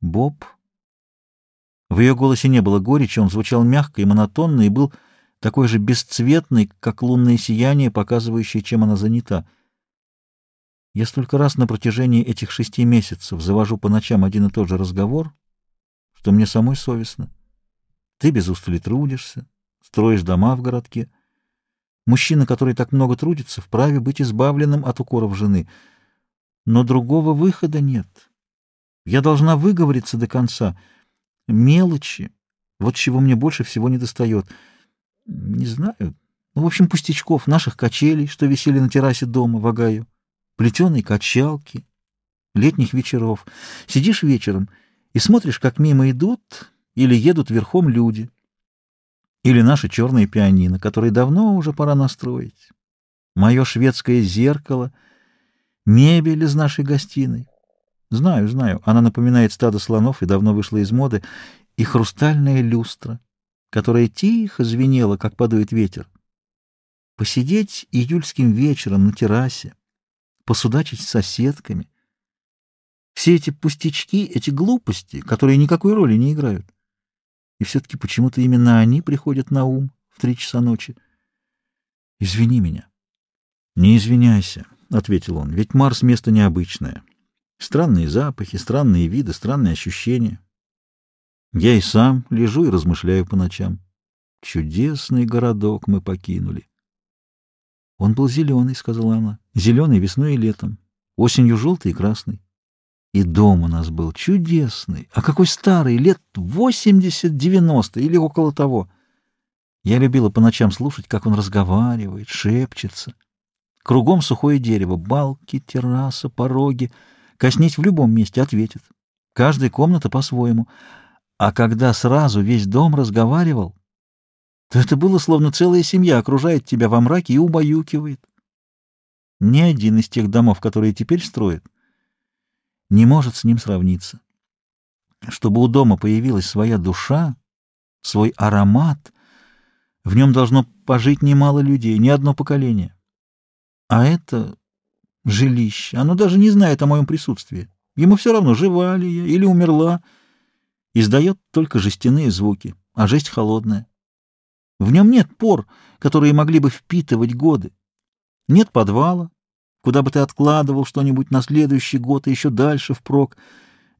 Боб. В ее голосе не было горечи, он звучал мягко и монотонно и был такой же бесцветный, как лунное сияние, показывающее, чем она занята. Я столько раз на протяжении этих шести месяцев завожу по ночам один и тот же разговор, что мне самой совестно. Ты без устали трудишься, строишь дома в городке. Мужчина, который так много трудится, вправе быть избавленным от укоров жены. Но другого выхода нет. Я должна выговориться до конца. Мелочи. Вот чего мне больше всего не достает. Не знаю. Ну, в общем, пустячков, наших качелей, что висели на террасе дома в Агаю, плетеной качалки, летних вечеров. Сидишь вечером и смотришь, как мимо идут или едут верхом люди. Или наши черные пианино, которые давно уже пора настроить. Мое шведское зеркало, мебель из нашей гостиной. Знаю, знаю, она напоминает стадо слонов и давно вышла из моды, и хрустальная люстра, которая тихо звенела, как подует ветер. Посидеть июльским вечером на террасе, посудачить с соседками. Все эти пустячки, эти глупости, которые никакой роли не играют. И все-таки почему-то именно они приходят на ум в три часа ночи. Извини меня. Не извиняйся, — ответил он, — ведь Марс — место необычное. Странные запахи, странные виды, странные ощущения. Я и сам лежу и размышляю по ночам. Чудесный городок мы покинули. Он был зеленый, — сказала она, — зеленый весной и летом, осенью желтый и красный. И дом у нас был чудесный. А какой старый, лет восемьдесят-девяносто или около того. Я любила по ночам слушать, как он разговаривает, шепчется. Кругом сухое дерево, балки, терраса, пороги. Коснись в любом месте, ответит. Каждая комната по-своему. А когда сразу весь дом разговаривал, то это было словно целая семья окружает тебя во мраке и убаюкивает. Ни один из тех домов, которые теперь строят, не может с ним сравниться. Чтобы у дома появилась своя душа, свой аромат, в нем должно пожить немало людей, не одно поколение. А это жилище, оно даже не знает о моем присутствии. Ему все равно, жива ли я или умерла. Издает только жестяные звуки, а жесть холодная. В нем нет пор, которые могли бы впитывать годы. Нет подвала, куда бы ты откладывал что-нибудь на следующий год и еще дальше впрок.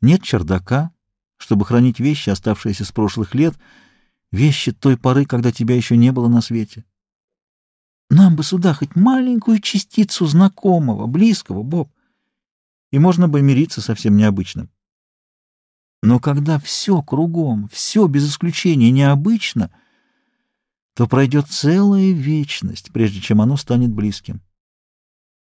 Нет чердака, чтобы хранить вещи, оставшиеся с прошлых лет, вещи той поры, когда тебя еще не было на свете. Нам бы сюда хоть маленькую частицу знакомого, близкого, Боб, и можно бы мириться со всем необычным. Но когда все кругом, все без исключения необычно, то пройдет целая вечность, прежде чем оно станет близким.